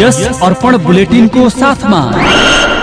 यस अर्पण bulletin बुलेटिनको साथमा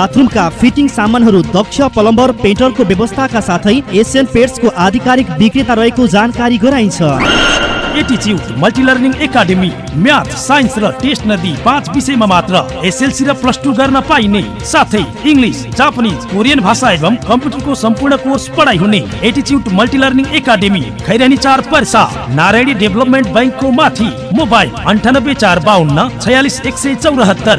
बाथरुमका fitting सामानहरू दक्ष प्लम्बर पेन्टरको व्यवस्थाका साथै एसियन पेट्सको आधिकारिक विक्रेता रहेको जानकारी गराइन्छ। एकाडेमी म्याथ नदी मात्र र कोरियन भाषा एवं कम्प्युटरको सम्पूर्ण कोर्स पढाइ हुने एटिच्युड मल्टिलर्निङ एकाडेमी खैरानी चार पर्सा नारायणी डेभलपमेन्ट ब्याङ्कको माथि मोबाइल अन्ठानब्बे चार बाहन्न छयालिस एक सय चौरात्तर।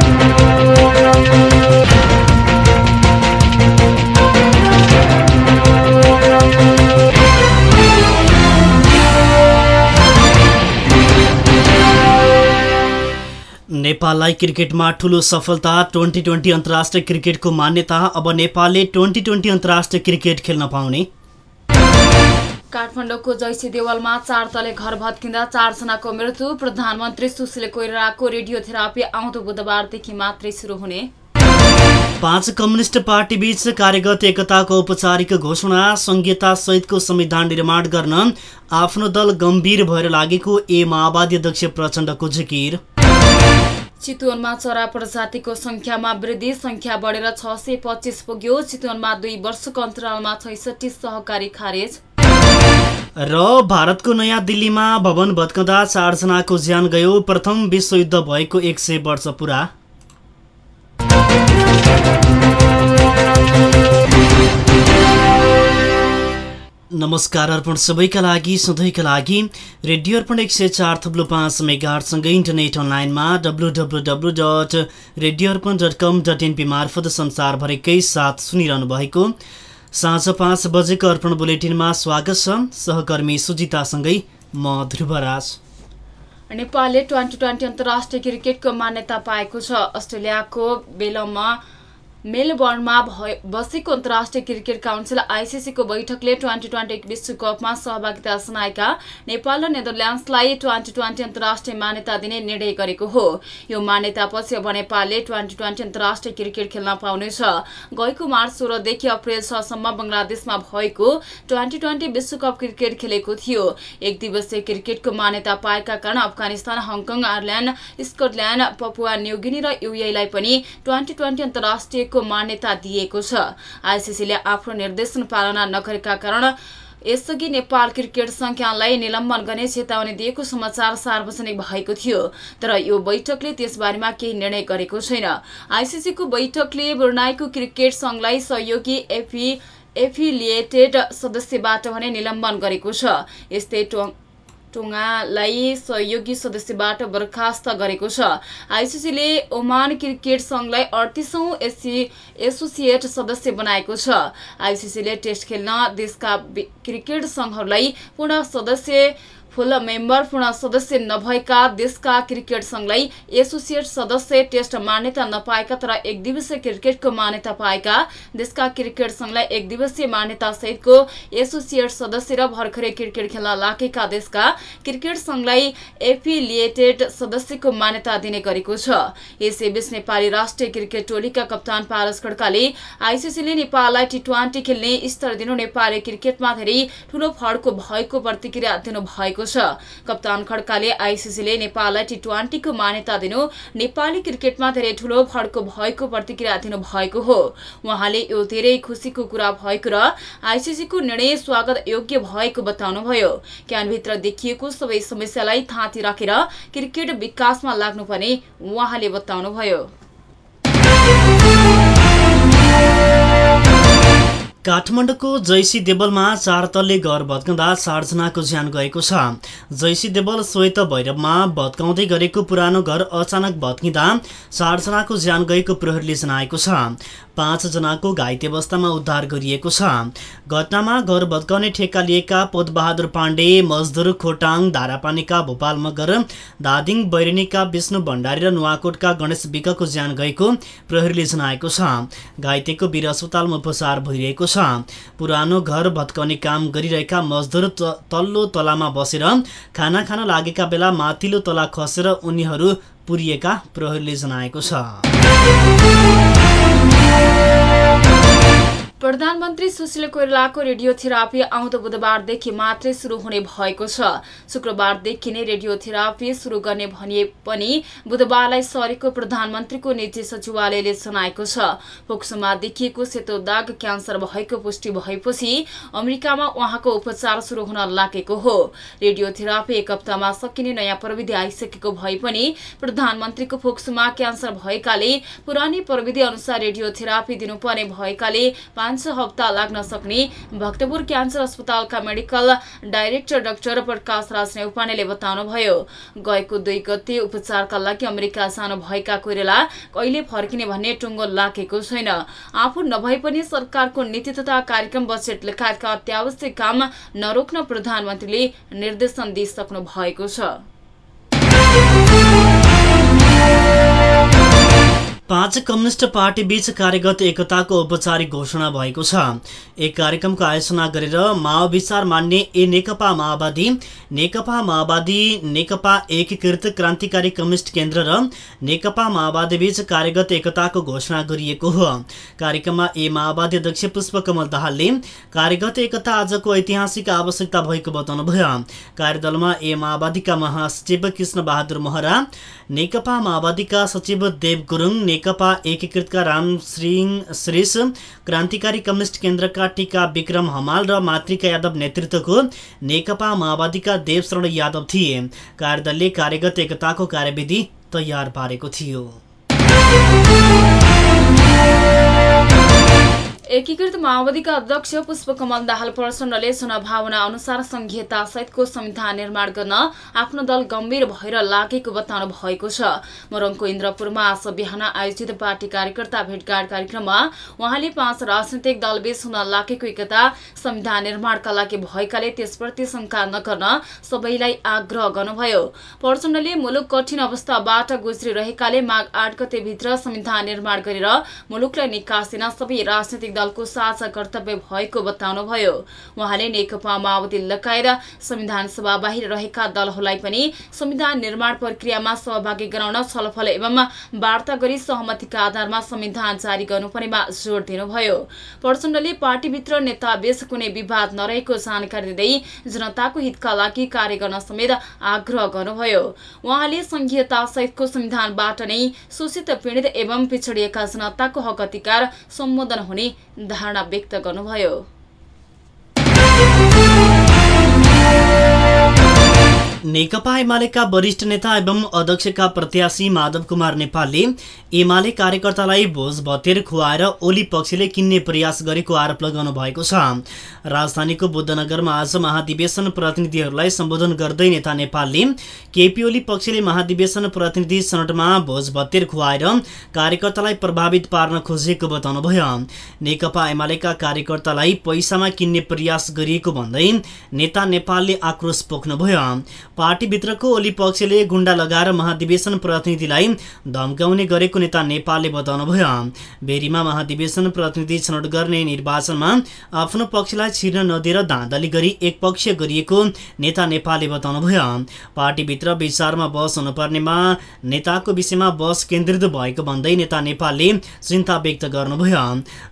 नेपाललाई क्रिकेटमा ठुलो सफलता ट्वेन्टी ट्वेन्टी अन्तर्राष्ट्रिय क्रिकेटको मान्यता अब नेपालले ट्वेन्टी ट्वेन्टी अन्तर्राष्ट्रिय क्रिकेट खेल्न पाउने। काठमाडौँको जैसी देवलमा चार तले घर भत्किँदा चारजनाको मृत्यु प्रधानमन्त्री सुशील कोइरालाको रेडियोथेरापी आउँदो बुधबारदेखि मात्रै सुरु हुने। पाँच कम्युनिस्ट पार्टी बीच कार्यगत एकताको औपचारिक घोषणा संहिता सहितको संविधान निर्माण गर्न आफ्नो दल गम्भीर भएर लागेको ए माओवादी अध्यक्ष प्रचण्डको जिकिर। चितवनमा चरा प्रजातिको संख्यामा वृद्धि संख्या बढेर छ सय पच्चिस पुग्यो। चितवनमा दुई वर्षको अन्तरालमा छैसठी सहकारी खारेज। र भारतको नयाँ दिल्लीमा भवन भत्कँदा चारजनाको ज्यान गयो। प्रथम विश्वयुद्ध भएको एक सय वर्ष पुरा। नमस्कार अर्पण सबैका लागि सधैँका लागि रेडियो अर्पण एक सय चार थप्लो पाँच मेगाहरूसँगै इन्टरनेट अनलाइनमा W W W dot radio Arpan dot com dot NP मार्फत संसारभरिकै साथ सुनिरहनु भएको साँझ पाँच बजेको अर्पण बुलेटिनमा स्वागत छ सहकर्मी सुजितासँगै म ध्रुवराज। नेपालले ट्वेन्टी ट्वेन्टी अन्तर्राष्ट्रिय क्रिकेटको मान्यता पाएको छ। अस्ट्रेलियाको बेलममा मेलबर्नमा बसेको अन्तर्राष्ट्रिय क्रिकेट काउन्सिल आइसिसीको बैठकले ट्वेन्टी ट्वेन्टी विश्वकपमा सहभागिता जनाएका नेपाल र नेदरल्यान्ड्सलाई ट्वेन्टी ट्वेन्टी अन्तर्राष्ट्रिय मान्यता दिने निर्णय गरेको हो। यो मान्यतापछि अब नेपालले ट्वेन्टी ट्वेन्टी अन्तर्राष्ट्रिय क्रिकेट खेल्न पाउनेछ। गएको मार्च सोह्रदेखि अप्रेल छसम्म बंगलादेशमा भएको ट्वेन्टी ट्वेन्टी विश्वकप क्रिकेट खेलेको थियो। एक दिवसीय क्रिकेटको मान्यता पाएका कारण Afghanistan Hong Kong Ireland Scotland Papua New Guinea र युएलाई पनि ट्वेन्टी ट्वेन्टी अन्तर्राष्ट्रियको मान्यता दिएको छ। आइसिसीले आफ्नो निर्देशन पालना नगरेका कारण यसअघि नेपाल क्रिकेट संख्यालाई निलम्बन गर्ने चेतावनी दिएको समाचार सार्वजनिक भएको थियो तर यो बैठकले त्यसबारेमा केही निर्णय गरेको छैन। आइसिसीको बैठकले ब्रुनाईको क्रिकेट संघलाई सहयोगी एफी एफिलिएटेड सदस्यबाट भने निलम्बन गरेको छ। यस्तै टोङालाई सहयोगी सदस्यबाट बर्खास्त गरेको छ। आइसिसीले ओमान क्रिकेट संघलाई अडतिसौँ एसी एसोसिएट सदस्य बनाएको छ। आइसिसीले टेस्ट खेल्न देशका क्रिकेट संघहरूलाई पूर्ण सदस्य फुल मेम्बर पूर्ण सदस्य नभएका देशका क्रिकेट संघलाई एसोसिएट सदस्य टेस्ट मान्यता नपाएका तर एक दिवसीय क्रिकेटको मान्यता पाएका देशका क्रिकेट संघलाई एक दिवसीय मान्यता सहितको एसोसिएट सदस्य र भर्खरै क्रिकेट खेल्न लागेका देशका क्रिकेट संघलाई एफिलिएटेड सदस्यको मान्यता दिने गरेको छ। यसैबीच नेपाली राष्ट्रिय क्रिकेट टोलीका कप्तान पारस खड्काले आइसिसीले नेपाललाई टी ट्वेन्टी खेल्ने स्तर दिनु नेपाली क्रिकेटमा धेरै ठूलो फड्को भएको प्रतिक्रिया दिनुभएको छ कप्तान खड्काले आइसिसीले नेपाललाई टी ट्वेन्टीको मान्यता दिनु नेपाली क्रिकेटमा धेरै ठूलो फड्को भएको प्रतिक्रिया दिनुभएको हो उहाँले यो धेरै खुसीको कुरा भएको र आइसिसीको निर्णय स्वागत योग्य भएको बताउनुभयो क्यानभित्र देखिएको सबै समस्यालाई थाँती राखेर क्रिकेट विकासमा लाग्नुपर्ने उहाँले बताउनुभयो काठमाडौँको जैसी देवलमा चार तल्ले घर भत्काउँदा चारजनाको ज्यान गएको छ। जैसी देवल श्वेत भैरवमा भत्काउँदै गरेको पुरानो घर अचानक भत्किँदा चारजनाको ज्यान गएको प्रहरीले जनाएको छ। पाँचजनाको घाइते अवस्थामा उद्धार गरिएको छ। घटनामा घर भत्काउने ठेक्का लिएका पोतबहादुर पाण्डे मजदुर खोटाङ धारापानीका भोपाल मगर दादिङ बैरनीका विष्णु भण्डारी र नुवाकोटका गणेश विकको ज्यान गएको प्रहरीले जनाएको छ। घाइतेको वीर अस्पतालमा उपचार भइरहेको छ। पुरानो घर भत्काउने काम गरिरहेका मजदुर तल्लो तलामा बसेर खाना खान लागेका बेला माथिल्लो तला खसेर उनीहरू पुरिएका प्रहरीले जनाएको छ। प्रधानमन्त्री सुशील कोइरालाको रेडियोथेरापी आउँदो बुधबारदेखि मात्रै सुरु हुने भएको छ। शुक्रबारदेखि नै रेडियोथेरापी सुरु गर्ने भनिए पनि बुधबारलाई सरेको प्रधानमन्त्रीको निजी सचिवालयले जनाएको छ। फोक्सोमा देखिएको सेतो दाग क्यान्सर भएको पुष्टि भएपछि अमेरिकामा उहाँको उपचार सुरु हुन लागेको हो। रेडियोथेरापी एक हप्तामा सकिने नयाँ प्रविधि आइसकेको भए पनि प्रधानमन्त्रीको फोक्सोमा क्यान्सर भएकाले पुरानी प्रविधि अनुसार रेडियोथेरापी दिनुपर्ने भएकाले पाँच हप्ता लाग्न सक्ने। भक्तपुर क्यान्सर अस्पतालका medical director doctor Prakash Raj नेउपानेले बताउनुभयो गएको दुई गते उपचारका लागि अमेरिका जानु भएका कोइराला कहिले फर्किने भन्ने टुङ्गो लागेको छैन। आफू नभए पनि सरकारको नीति तथा कार्यक्रम बजेट लगायतका अत्यावश्यक काम नरोक्न प्रधानमन्त्रीले निर्देशन दिइसक्नु भएको छ। पाँच कम्युनिस्ट पार्टी बीच कार्यगत एकताको औपचारिक घोषणा भएको छ। एक कार्यक्रमको आयोजना गरेर माओ विचार मान्ने ए नेकपा माओवादी नेकपा माओवादी नेकपा एकीकृत क्रान्तिकारी कम्युनिस्ट केन्द्र र नेकपा माओवादी बीच कार्यगत एकताको घोषणा गरिएको हो। कार्यक्रममा ए माओवादी अध्यक्ष पुष्पकमल दाहालले कार्यगत एकता आजको ऐतिहासिक आवश्यकता भएको बताउनुभयो। कार्यदलमा ए माओवादीका महासचिव कृष्ण बहादुर महरा नेकपा माओवादीका सचिव देव गुरुङ नेकपा एकीकृतका राम सिंह श्रेष क्रान्तिकारी कम्युनिस्ट केन्द्रका टीका विक्रम हमाल र मातृका यादव नेतृत्वको नेकपा माओवादीका देवशरण यादव थिए। कार्यदलले कार्यगत एकताको कार्यविधि तयार पारेको थियो। एकीकृत माओवादीका अध्यक्ष पुष्पकमल दाहाल प्रचण्डले चुनावभावना अनुसार संघीयता सहितको संविधान निर्माण गर्न आफ्नो दल गम्भीर भएर लागेको बताउनु भएको छ। मोरङको इन्द्रपुरमा आज बिहान आयोजित पार्टी कार्यकर्ता भेटघाट कार्यक्रममा उहाँले पाँच राजनैतिक दलबीच हुन लागेको एकता संविधान निर्माणका लागि भएकाले त्यसप्रति शंका नगर्न सबैलाई आग्रह गर्नुभयो। प्रचण्डले मुलुक कठिन अवस्थाबाट गुज्रिरहेकाले माघ आठ गतेभित्र संविधान निर्माण गरेर मुलुकलाई निकास दिन सबै राजनैतिक दलको साझा कर्तव्य भएको बताउनुभयो। उहाँले नेकपा माओवादी लगाएर संविधान सभा बाहिर रहेका दलहरूलाई पनि संविधान निर्माण प्रक्रियामा सहभागी गराउन छलफल एवं वार्ता गरी सहमतिका आधारमा संविधान जारी गर्नुपर्नेमा जोड़ दिनुभयो। प्रचण्डले पार्टीभित्र नेताबीच कुनै विवाद नरहेको जानकारी दिँदै जनताको हितका लागि कार्य गर्न समेत आग्रह गर्नुभयो। उहाँले संघीयता सहितको संविधानबाट नै शोषित पीडित एवं पिछडिएका जनताको हक अधिकार सम्बोधन हुने धारणा व्यक्त गर्नुभयो नेकपा एमालेका वरिष्ठ नेता एवं अध्यक्षका प्रत्याशी माधव कुमार नेपालले एमाले कार्यकर्तालाई भोज भतेर खुवाएर ओली पक्षले किन्ने प्रयास गरेको आरोप लगाउनु भएको छ। राजधानीको बुद्धनगरमा आज महाधिवेशन प्रतिनिधिहरूलाई सम्बोधन गर्दै नेता नेपालले केपी ओली पक्षले महाधिवेशन प्रतिनिधि सनटमा भोज भतेर खुवाएर कार्यकर्तालाई प्रभावित पार्न खोजेको बताउनुभयो। नेकपा एमालेका कार्यकर्तालाई पैसामा किन्ने प्रयास गरिएको भन्दै नेता नेपालले आक्रोश पोख्नुभयो। पार्टीभित्रको ओली पक्षले गुण्डा लगाएर महाधिवेशन प्रतिनिधिलाई धम्काउने गरेको नेता नेपालले बताउनुभयो। बेरीमा महाधिवेशन प्रतिनिधि छनौट गर्ने निर्वाचनमा आफ्नो पक्षलाई छिर्न नदिएर धाँधली गरी एकपक्षीय गरिएको नेता नेपालले बताउनुभयो। पार्टीभित्र विचारमा बस हुनुपर्नेमा नेताको विषयमा बस केन्द्रित भएको भन्दै नेता नेपालले चिन्ता व्यक्त गर्नुभयो।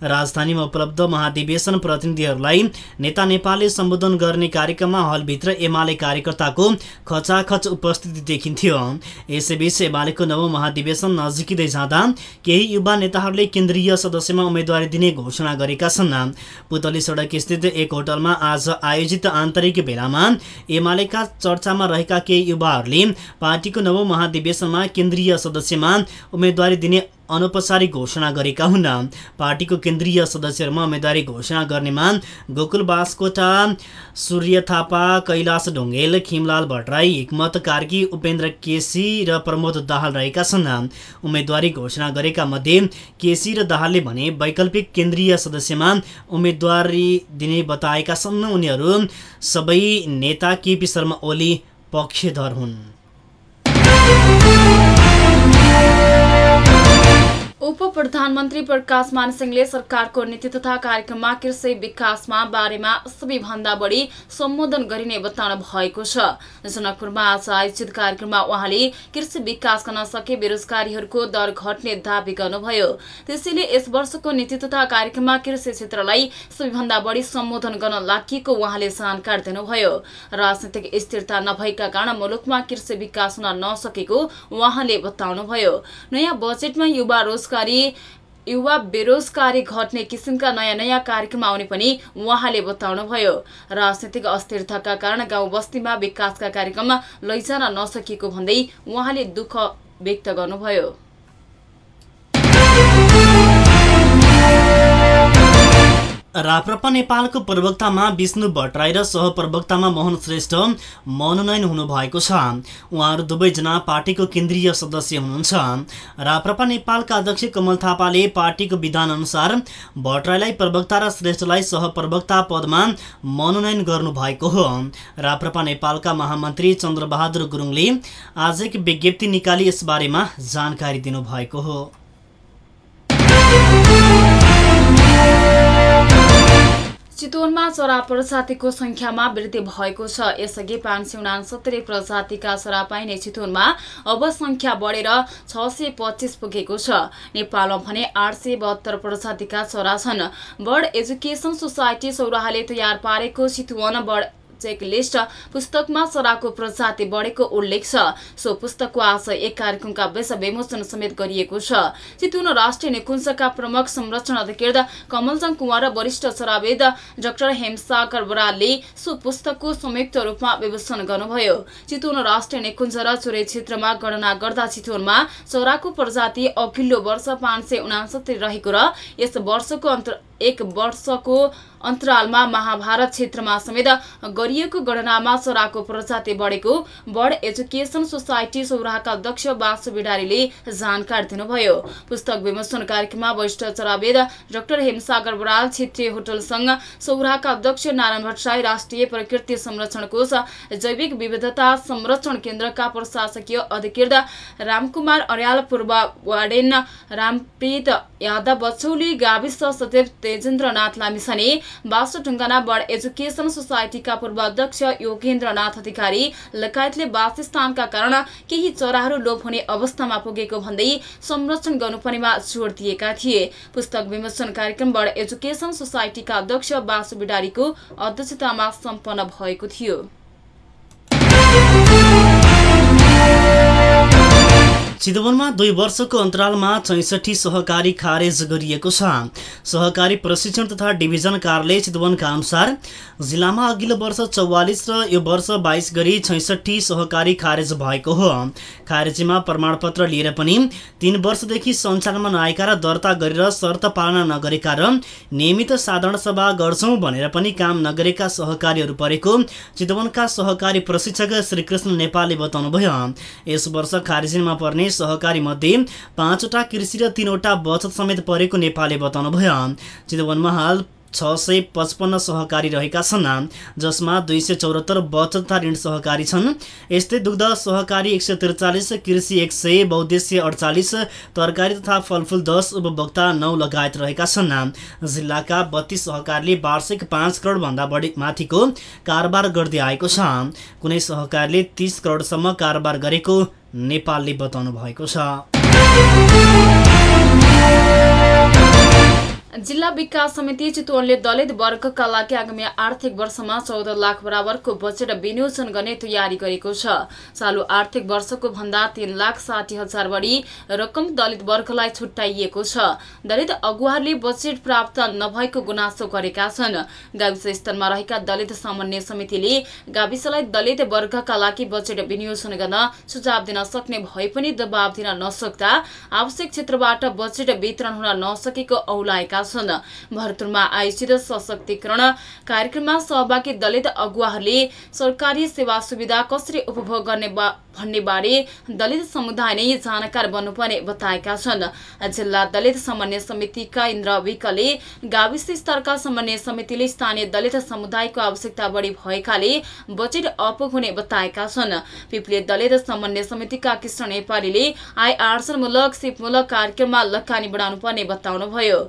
राजधानीमा उपलब्ध महाधिवेशन प्रतिनिधिहरूलाई नेता नेपालले सम्बोधन गर्ने कार्यक्रममा हलभित्र एमाले कार्यकर्ताको खचाखच उपस्थिति देखिन्थ्यो। यसैबीच एमालेको नव महाधिवेशन नजिकिँदै जाँदा केही युवा नेताहरूले केन्द्रीय सदस्यमा उम्मेदवारी दिने घोषणा गरेका छन्। पुतली सडक स्थित एक होटलमा आज आयोजित आन्तरिक भेलामा एमालेका चर्चामा रहेका केही युवाहरूले पार्टीको नव महाधिवेशनमा केन्द्रीय सदस्यमा उम्मेदवारी दिने अनौपचारिक घोषणा गरेका हुन्। पार्टीको केन्द्रीय सदस्यहरूमा उम्मेदवारी घोषणा गर्नेमा गोकुल बासकोटा सूर्य थापा कैलाश ढुङ्गेल खिमलाल भट्टराई हिक्मत कार्की उपेन्द्र केसी र प्रमोद दाहाल रहेका छन्। उम्मेदवारी घोषणा गरेका मध्ये केसी र दाहालले भने वैकल्पिक केन्द्रीय सदस्यमा उम्मेदवारी दिने बताएका छन्। उनीहरू सबै नेता केपी शर्मा ओली पक्षधर हुन्। उप प्रधानमन्त्री प्रकाश मानसिंहले सरकारको नीति तथा कार्यक्रममा कृषि विकासमा बारेमा सबैभन्दा बढी सम्बोधन गरिने बताउनु भएको छ। जनकपुरमा आज आयोजित कार्यक्रममा उहाँले कृषि विकास गर्न सके बेरोजगारीहरूको दर घट्ने दावी गर्नुभयो। त्यसैले यस वर्षको नीति तथा कार्यक्रममा कृषि क्षेत्रलाई सबैभन्दा बढी सम्बोधन गर्न लागि उहाँले जानकारी दिनुभयो। राजनैतिक स्थिरता नभएका कारण मुलुकमा कृषि विकास हुन नसकेको उहाँले बताउनुभयो। नयाँ बजेटमा युवा रोजगारी युवा बेरोजगारी घट्ने किसिमका नयाँ नयाँ कार्यक्रम आउने पनि उहाँले बताउनुभयो। राजनैतिक अस्थिरताका कारण गाउँ बस्तीमा विकासका कार्यक्रम लैजान नसकिएको भन्दै उहाँले दुःख व्यक्त गर्नुभयो। राप्रपा नेपालको प्रवक्तामा विष्णु भट्टराई र सहप्रवक्तामा मोहन श्रेष्ठ मनोनयन हुनुभएको छ। उहाँहरू दुवैजना पार्टीको केन्द्रीय सदस्य हुनुहुन्छ। राप्रपा नेपालका अध्यक्ष कमल थापाले पार्टीको विधानअनुसार भट्टराईलाई प्रवक्ता र श्रेष्ठलाई सहप्रवक्ता पदमा मनोनयन गर्नुभएको हो। राप्रपा नेपालका महामन्त्री चन्द्रबहादुर गुरुङले आज एक विज्ञप्ति निकाली यसबारेमा जानकारी दिनुभएको हो। चितवनमा चरा प्रजातिको संख्यामा वृद्धि भएको छ। यसअघि पाँच सय उनासत्तरी प्रजातिका चरा पाइने चितवनमा अब संख्या बढेर छ सय पच्चिस पुगेको छ। नेपालमा भने आठ सय बहत्तर प्रजातिका चरा छन्। बर्ड एजुकेसन सोसाइटी सौराहाले तयार पारेको चितवन बर्ड चेक लिस्ट पुस्तकमा चराको प्रजाति बढेको उल्लेख छ। सो पुस्तकको आज एक कार्यक्रमका विषय विमोचन समेत गरिएको छ। चितुन राष्ट्रिय निकुञ्जका प्रमुख संरक्षण अधिकृत कमलजङ कुमार र वरिष्ठ चराविद डाक्टर हेमसागर बरालले सो पुस्तकको संयुक्त रूपमा विमोचन गर्नुभयो। चितवन राष्ट्रिय निकुञ्ज र चुरे क्षेत्रमा गणना गर्दा चितवनमा चराको प्रजाति अघिल्लो वर्ष पाँच सय उनासत्तरी रहेको र यस वर्षको अन्तर एक वर्षको अन्तरालमा महाभारत क्षेत्रमा समेत गरिएको गणनामा चराको प्रजाति बढेको बर्ड एजुकेसन सोसाइटी सौराहका अध्यक्ष बासु बिडारीले जानकारी दिनुभयो। पुस्तक विमोचन कार्यक्रममा वरिष्ठ चरावेद डाक्टर हेमसागर बराल क्षेत्रीय होटल संघ सौराहका अध्यक्ष नारायण भट्टराई राष्ट्रिय प्रकृति संरक्षण कोष जैविक विविधता संरक्षण केन्द्रका प्रशासकीय अधिकृत रामकुमार अर्याल पूर्व वार्डेन रामप्रीत यादव बछौली गाविस सचिव तेजेन्द्रनाथ लामिछाने बासु ढुङ्गाना बर्ड एजुकेसन सोसाइटीका पूर्व अध्यक्ष योगेन्द्रनाथ अधिकारी लगायतले वासस्थानका कारण केही चराहरू लोप हुने अवस्थामा पुगेको भन्दै संरक्षण गर्नुपर्नेमा जोड़ दिएका थिए। पुस्तक विमोचन कार्यक्रम बर्ड एजुकेसन सोसाइटीका अध्यक्ष बासु बिडारीको अध्यक्षतामा सम्पन्न भएको थियो। चितवनमा दुई वर्षको अन्तरालमा छैसठी सहकारी खारेज गरिएको छ। सहकारी प्रशिक्षण तथा डिभिजन कार्यालय चितवनका अनुसार जिल्लामा अघिल्लो वर्ष चौवालिस र यो वर्ष बाइस गरी छैसठी सहकारी खारेज भएको हो। खारेजीमा प्रमाणपत्र लिएर पनि तीन वर्षदेखि सञ्चालनमा नआएका र दर्ता गरेर शर्त पालना नगरेका र नियमित साधारण सभा गर्छौँ भनेर पनि काम नगरेका सहकारीहरू परेको चितवनका सहकारी प्रशिक्षक श्रीकृष्ण नेपालले बताउनुभयो। यस वर्ष खारेजीमा पर्ने सहकारी मध्ये पाँचवटा कृषि र तीनवटा बचत समेत परेको नेपालले बताउनुभयो। चितवनमा हाल छ सय पचपन्न सहकारी रहेका छन् जसमा दुई सय चौरात्तर बचत तथा ऋण सहकारी छन्। यस्तै दुग्ध सहकारी एक सय त्रिचालिस कृषि एक सय बहुद्देश्य अडचालिस तरकारी तथा फलफुल दस उपभोक्ता नौ लगायत रहेका छन्। जिल्लाका बत्तीस सहकारीले वार्षिक पाँच करोडभन्दा बढी माथिको कारोबार गर्दै आएको छ। कुनै सहकारीले तिस करोडसम्म कारोबार गरेको नेपालले बताउनु भएको छ। जिल्ला विकास समिति चितवनले दलित वर्गका लागि आगामी आर्थिक वर्षमा चौध लाख बराबरको बजेट विनियोजन गर्ने तयारी गरेको छ। चालु आर्थिक वर्षको भन्दा तीन लाख साठी हजार बढी रकम दलित वर्गलाई छुट्याइएको छ। दलित अगुवाहरूले बजेट प्राप्त नभएको गुनासो गरेका छन्। गाविस स्तरमा रहेका दलित समन्वय समितिले गाविसलाई दलित वर्गका लागि बजेट विनियोजन गर्न सुझाव दिन सक्ने भए पनि दबाव दिन नसक्दा आवश्यक क्षेत्रबाट बजेट वितरण हुन नसकेको औलाएका छन् भरतपुरमा आयोजित सशक्तिकरण कार्यक्रममा सहभागी दलित अगुवाहरूले सरकारी सेवा सुविधा कसरी उपभोग गर्ने भन्ने बारे दलित समुदाय नै जानकार बन्नुपर्ने बताएका छन्। जिल्ला दलित समन्वय समितिका इन्द्र विकले गाविस स्तरका समन्वय समितिले स्थानीय दलित समुदायको आवश्यकता बढी भएकाले बजेट अपुग हुने बताएका छन्। पिप्ले दलित समन्वय समितिका कृष्ण नेपालीले आय आर्जनमूलक सिपमूलक कार्यक्रममा लगानी बढाउनु पर्ने बताउनुभयो।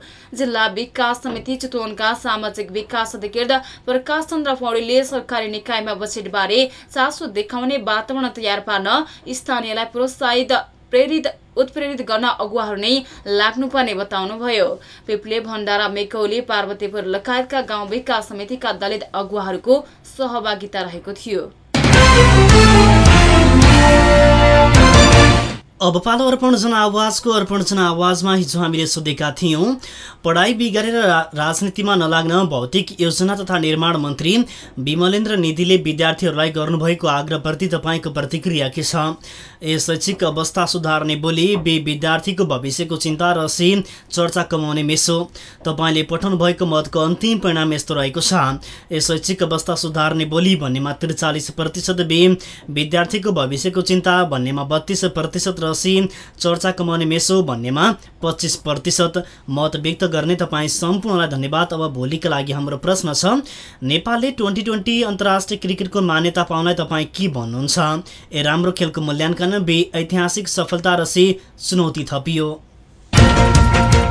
जिल्ला विकास समिति चितवनका सामाजिक विकास अधिकृत प्रकाश चन्द्र पौडेलले सरकारी निकायमा बजेटबारे चासो देखाउने वातावरण तयार पार्न स्थानीयलाई प्रोत्साहित प्रेरित उत्प्रेरित गर्न अगुवाहरू नै लाग्नुपर्ने बताउनुभयो पिप्ले भण्डारा मेकौली पार्वतीपुर लगायतका गाउँ विकास समितिका दलित अगुवाहरूको सहभागिता रहेको थियो अब पालो अर्पण जनआवाजको अर्पण जनआवाजमा हिजो हामीले सोधेका थियौँ पढाइ बिगारेर रा राजनीतिमा नलाग्न भौतिक योजना तथा निर्माण मन्त्री विमलेन्द्र निधिले विद्यार्थीहरूलाई गर्नुभएको आग्रहप्रति तपाईँको प्रतिक्रिया के छ? शैक्षिक अवस्था सुधार्ने बोली बे विद्यार्थीको भविष्यको चिन्ता र सी चर्चा कमाउने मेसो तपाईँले पठाउनु भएको मतको अन्तिम परिणाम यस्तो रहेको छ। शैक्षिक अवस्था सुधार्ने बोली भन्नेमा त्रिचालिस प्रतिशत बे विद्यार्थीको भविष्यको चिन्ता भन्नेमा बत्तीस प्रतिशत र सी चर्चा कमाउने मेसो भन्नेमा पच्चिस प्रतिशत। मत व्यक्त गर्ने तपाईँ सम्पूर्णलाई धन्यवाद। अब भोलिका लागि हाम्रो प्रश्न छ नेपालले ट्वेन्टी ट्वेन्टी अन्तर्राष्ट्रिय क्रिकेटको मान्यता पाउनलाई तपाईँ के भन्नुहुन्छ? ए राम्रो खेलको मूल्याङ्कन बे ऐतिहासिक सफलता सी चुनौती थपियो।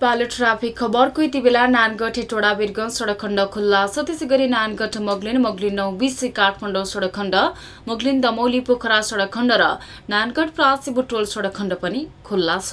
पालो ट्राफिक खबरको यति बेला नानगढ टोडा वीरगञ्ज सडक खण्ड खुल्ला छ। त्यसै गरी नानगढ मगलिन मगलिन नौ बिसी काठमाडौँ सडक खण्ड मगलिन दमौली पोखरा सडक खण्ड र नानगढ प्रासी बुटोल सडक खण्ड पनि खुल्ला छ।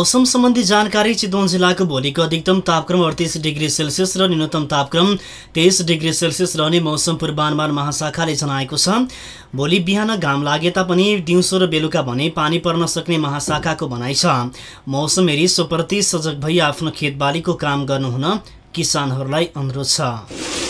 मौसम सम्बन्धी जानकारी चितवन जिल्लाको भोलिको अधिकतम तापक्रम अडतिस डिग्री सेल्सियस र न्यूनतम तापक्रम तेइस डिग्री सेल्सियस रहने मौसम पूर्वानुमान महाशाखाले जनाएको छ। भोलि बिहान घाम लागे तापनि दिउँसो र बेलुका भने पानी पर्न सक्ने महाशाखाको भनाइ छ। मौसम हेरी सोप्रति सजग भई आफ्नो खेतबालीको काम गर्नुहुन किसानहरूलाई अनुरोध छ।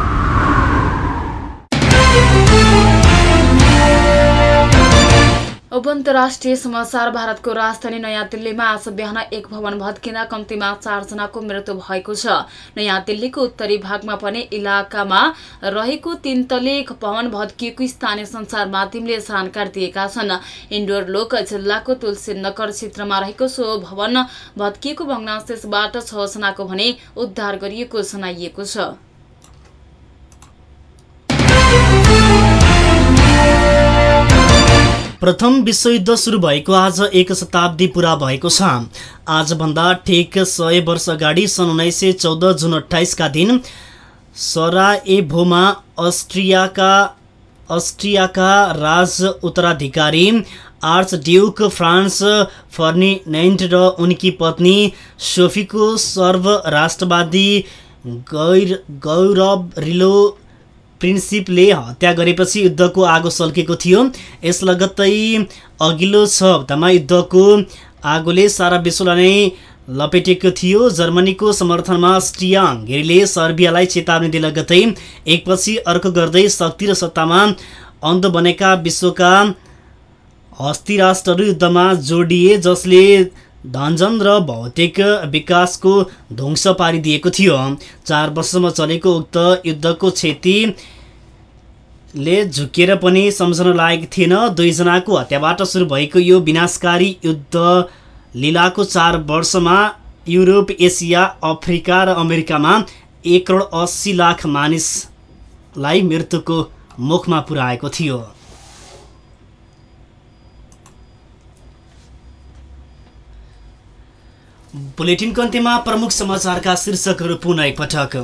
अब अन्तर्राष्ट्रिय समाचार भारतको राजधानी नयाँ दिल्लीमा आज बिहान एक भवन भत्किँदा कम्तीमा चारजनाको मृत्यु भएको छ। नयाँ दिल्लीको उत्तरी भागमा पर्ने इलाकामा रहेको तीन तले भवन भत्किएको स्थानीय सञ्चार माध्यमले जानकारी दिएका छन्। इन्डोर लोक जिल्लाको तुलसी नगर क्षेत्रमा रहेको सो भवन भत्किएको भग्नावशेषबाट छजनाको भने उद्धार गरिएको जनाइएको छ। प्रथम विश्वयुद्ध सुरु भएको आज एक शताब्दी पुरा भएको छ। आजभन्दा ठिक सय वर्ष अगाडि सन् उन्नाइस सय चौध जुन अठाइसका दिन सराएभोमा अस्ट्रियाका अस्ट्रियाका राज उत्तराधिकारी आर्च ड्युक फ्रान्स फर्निनेन्ट र उनकी पत्नी सोफीको सर्व राष्ट्रवादी गैर गौरव रिलो प्रिन्सिपले हत्या गरेपछि युद्धको आगो सल्केको थियो। यस लगत्तै अघिल्लो छ हप्तामा युद्धको आगोले सारा विश्वलाई नै लपेटेको थियो। जर्मनीको समर्थनमा अस्ट्रिया हङ्गेरीले सर्बियालाई चेतावनी दिए लगत्तै एकपछि अर्को गर्दै शक्ति र सत्तामा अन्ध बनेका विश्वका हस्ती राष्ट्रहरू युद्धमा जोडिए जसले धनजन र भौतिक विकासको ध्वंस पारिदिएको थियो। चार वर्षसम्म चलेको उक्त युद्धको क्षति ले झुकेर पनि सम्झन लायक थिएन। दुईजनाको हत्याबाट सुरु भएको यो विनाशकारी युद्ध लीलाको चार वर्षमा युरोप एसिया अफ्रिका र अमेरिकामा एक करोड अस्सी लाख मानिसलाई मृत्युको मुखमा पुर्याएको थियो। बुलेटिनको अन्त्यमा प्रमुख समाचारका शीर्षकहरू पुनः एकपटक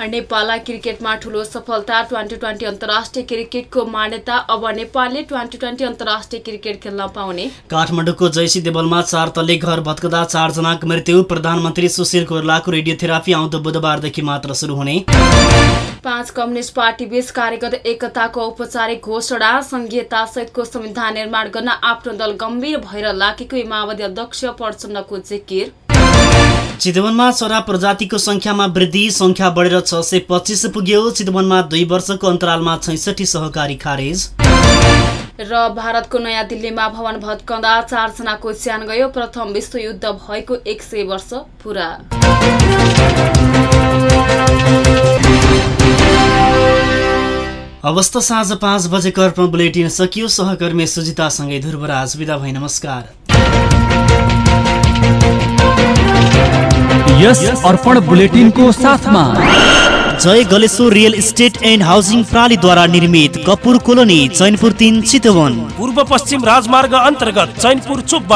नेपाललाई क्रिकेटमा ठूलो सफलता ट्वेन्टी ट्वेन्टी अन्तर्राष्ट्रिय क्रिकेटको मान्यता अब नेपालले ट्वेन्टी ट्वेन्टी अन्तर्राष्ट्रिय क्रिकेट खेल्न पाउने। काठमाडौँको जयसी देवलमा चार तले घर भत्कदा चारजनाको मृत्यु प्रधानमन्त्री सुशील कोइरालाको रेडियोथेरापी आउँदो बुधबारदेखि मात्र सुरु हुने। पाँच कम्युनिस्ट पार्टी बीच कार्यगत एकताको औपचारिक घोषणा संघीयता सहितको संविधान निर्माण गर्न आफ्नो दल गम्भीर भएर लागेको माओवादी अध्यक्ष प्रचण्डको जिकिर। चितवनमा चरा प्रजातिको संख्यामा वृद्धि संख्या बढेर छ सय पच्चिस पुग्यो। चितवनमा दुई वर्षको अन्तरालमा छैसठी सहकारी खारेज। र भारतको नयाँ दिल्लीमा भवन भत्कँदा चारजनाको ज्यान गयो। प्रथम विश्वयुद्ध भएको एक सय वर्ष पुरा। अवस्था साँझ पाँच बजेको अर्पण बुलेटिन सकियो। सहकर्मी सुजितासँगै ध्रुवराज विदा भई नमस्कार। यस अर्पण बुलेटिनको साथमा Jay Galeshwor real estate and housing प्रणालीद्वारा निर्मित कपुर कोलोनी चैनपुर तिन चितवन। पूर्व पश्चिम राजमार्ग अन्तर्गत चैनपुर चोकबाट